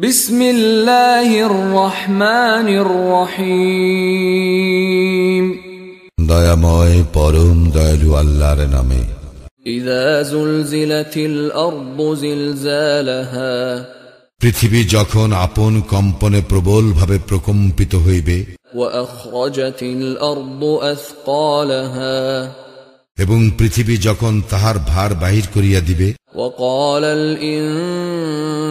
বিসমিল্লাহির রহমানির রহিম। দয়াময় পরম দয়ালু আল্লাহর নামে। ইদা জুলজিলাতিল আরদু জিলজালাহা। পৃথিবী যখন আপন কম্পনে প্রবলভাবে প্রকম্পিত হইবে এবং পৃথিবী যখন তাহার ভার বাহির করিয়া দিবে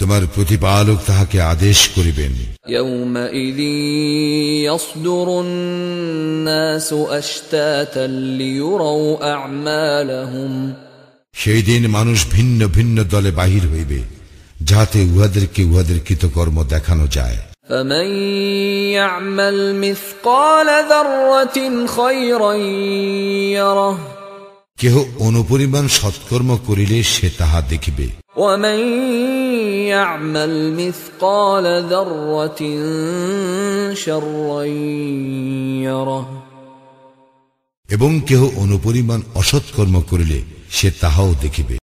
তোমার প্রতিপালক তাহাকে আদেশ করিবেন يومئذ يصدر الناس أشتاتا ليروا أعمالهم সেই দিন মানুষ ভিন্ন ভিন্ন দলে বাহির হইবে যাহাতে উহাদেরকে উহাদের কৃতকর্ম দেখানো যায় فمن يعمل مثقال ذرة خيرا يره কেহ অনুপরিমাণ সৎকর্ম করিলে সে তাহা দেখিবে। এবং কেহ অনুপরিমাণ অসৎকর্ম করিলে সে তাহাও দেখিবে।